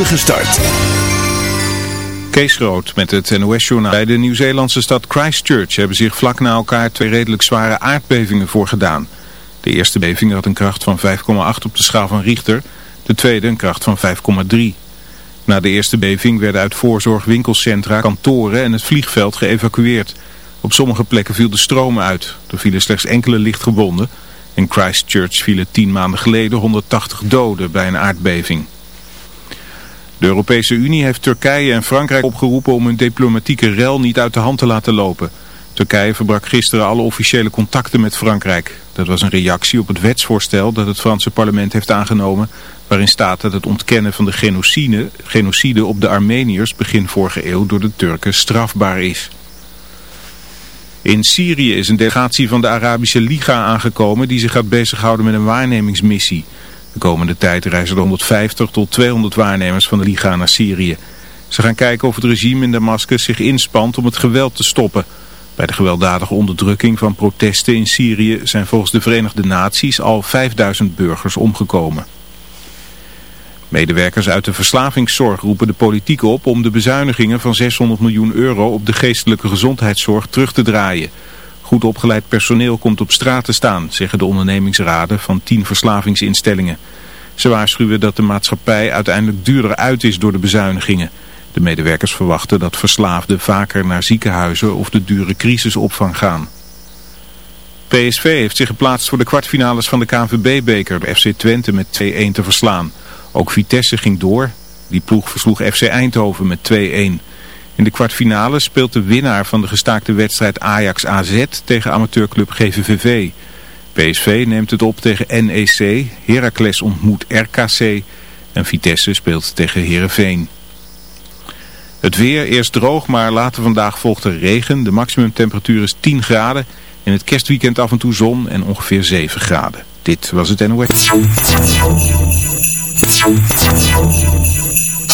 spoedige start. Kees Rood met het NOS-journaal. Bij de Nieuw-Zeelandse stad Christchurch hebben zich vlak na elkaar twee redelijk zware aardbevingen voorgedaan. De eerste beving had een kracht van 5,8 op de schaal van Richter, de tweede een kracht van 5,3. Na de eerste beving werden uit voorzorg winkelcentra, kantoren en het vliegveld geëvacueerd. Op sommige plekken viel de stroom uit. Er vielen slechts enkele lichtgewonden. In Christchurch vielen tien maanden geleden 180 doden bij een aardbeving. De Europese Unie heeft Turkije en Frankrijk opgeroepen om hun diplomatieke rel niet uit de hand te laten lopen. Turkije verbrak gisteren alle officiële contacten met Frankrijk. Dat was een reactie op het wetsvoorstel dat het Franse parlement heeft aangenomen... waarin staat dat het ontkennen van de genocide, genocide op de Armeniërs begin vorige eeuw door de Turken strafbaar is. In Syrië is een delegatie van de Arabische Liga aangekomen die zich gaat bezighouden met een waarnemingsmissie... De komende tijd reizen er 150 tot 200 waarnemers van de Liga naar Syrië. Ze gaan kijken of het regime in Damascus zich inspant om het geweld te stoppen. Bij de gewelddadige onderdrukking van protesten in Syrië zijn volgens de Verenigde Naties al 5000 burgers omgekomen. Medewerkers uit de verslavingszorg roepen de politiek op om de bezuinigingen van 600 miljoen euro op de geestelijke gezondheidszorg terug te draaien. Goed opgeleid personeel komt op straat te staan, zeggen de ondernemingsraden van tien verslavingsinstellingen. Ze waarschuwen dat de maatschappij uiteindelijk duurder uit is door de bezuinigingen. De medewerkers verwachten dat verslaafden vaker naar ziekenhuizen of de dure crisisopvang gaan. PSV heeft zich geplaatst voor de kwartfinales van de KNVB-beker, de FC Twente met 2-1 te verslaan. Ook Vitesse ging door. Die ploeg versloeg FC Eindhoven met 2-1. In de kwartfinale speelt de winnaar van de gestaakte wedstrijd Ajax-AZ tegen amateurclub GVVV. PSV neemt het op tegen NEC, Heracles ontmoet RKC en Vitesse speelt tegen Heerenveen. Het weer, eerst droog, maar later vandaag volgt er regen. De maximumtemperatuur is 10 graden. In het kerstweekend af en toe zon en ongeveer 7 graden. Dit was het NOS.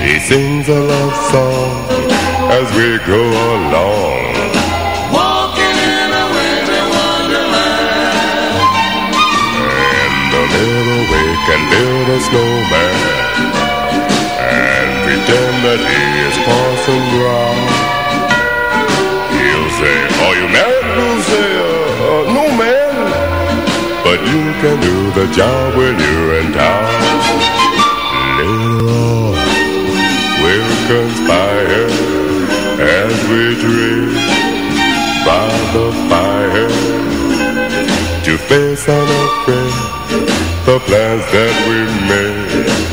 He sings a love song as we go along. Walking in a winter wonderland. In the middle we can build a snowman and pretend that he is Parson Brown. He'll say, are you married? We'll say, uh, uh, no man. But you can do the job when you're in town. Conspire as we dream by the fire to face unafraid the plans that we made.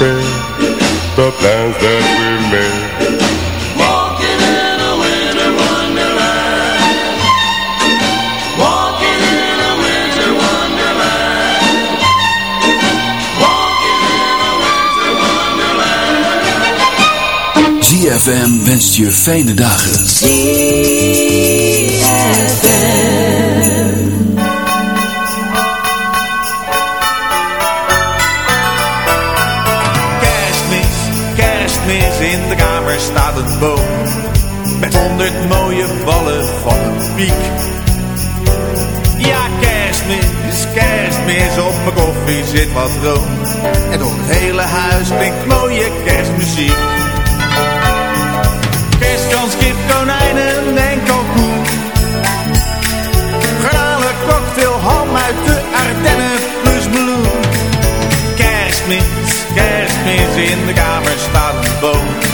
Unafraid the plans that we made. Walking in a winter wonderland. Walking in a winter wonderland. Walking in a winter wonderland. ZFM wenst je fijne dagen. Met honderd mooie ballen van een piek. Ja, kerstmis, kerstmis, op mijn koffie zit wat room. En door het hele huis klinkt mooie kerstmuziek. Kerstkans, kip, konijnen en kalkoen. Garnalen, cocktail, ham uit de Ardennen plus meloen. Kerstmis, kerstmis, in de kamer staat een boom.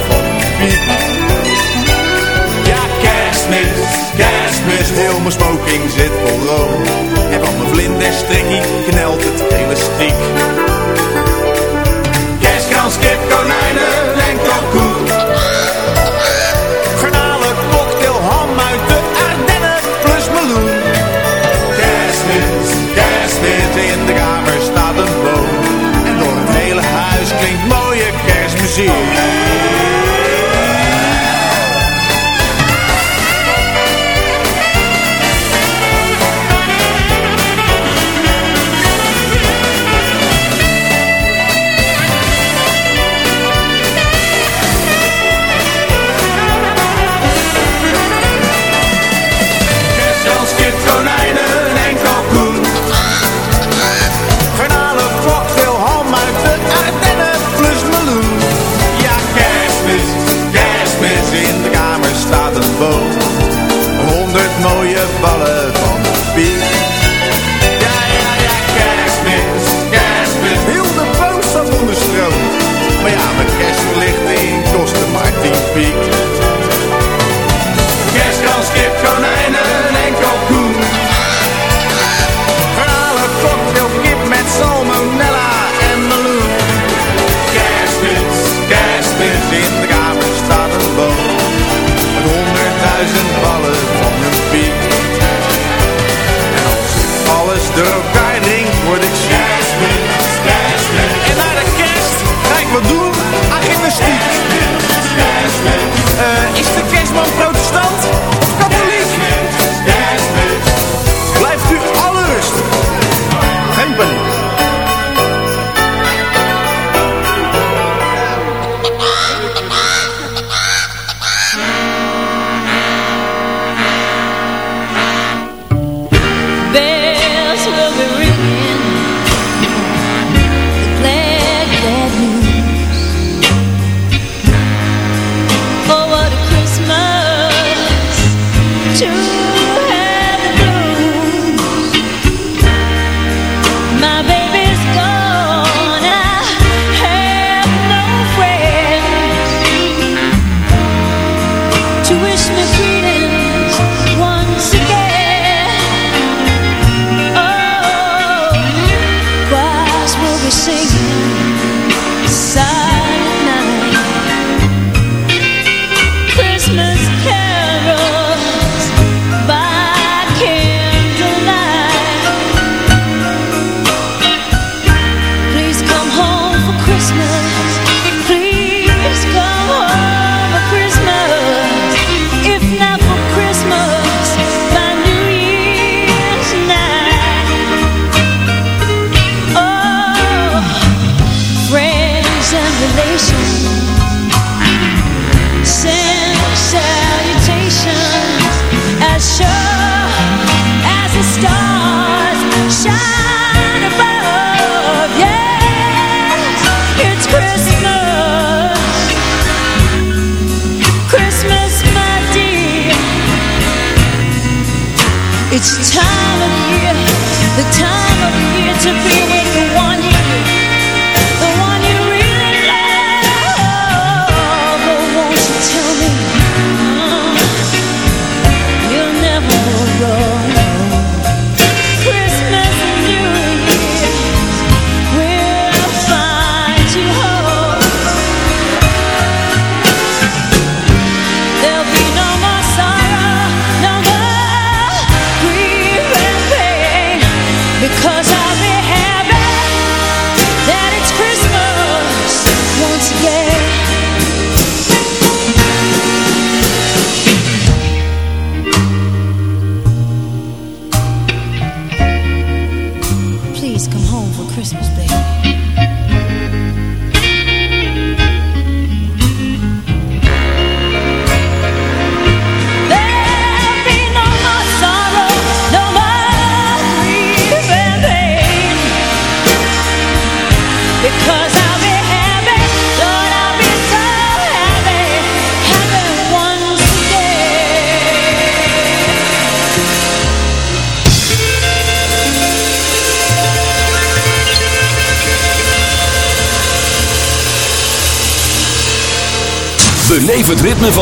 kerstmis, heel mijn smoking zit vol room. En van mijn vlinderstrikkie knelt het elastiek. Kerstkans, kip, konijnen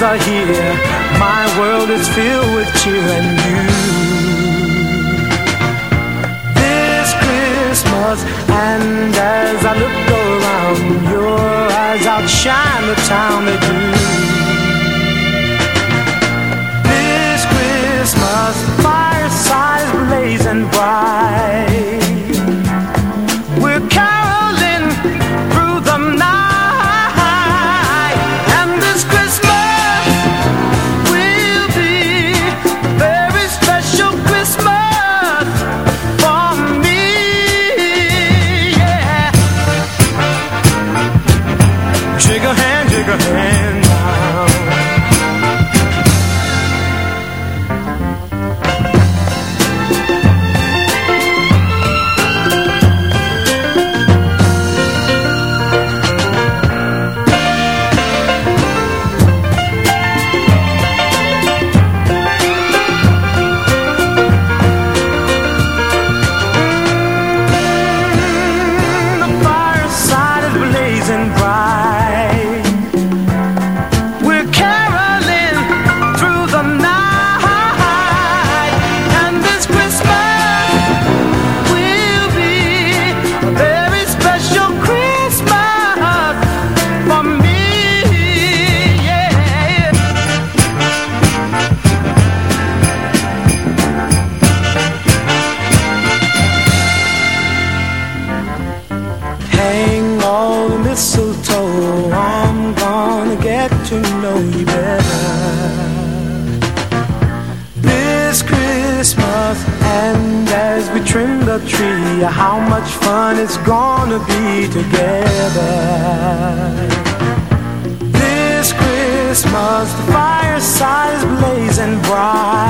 clouds are here. My world is filled with cheer and you. This Christmas And as I look around Your eyes outshine the town it's gonna be together. This Christmas, the fireside is blazing bright.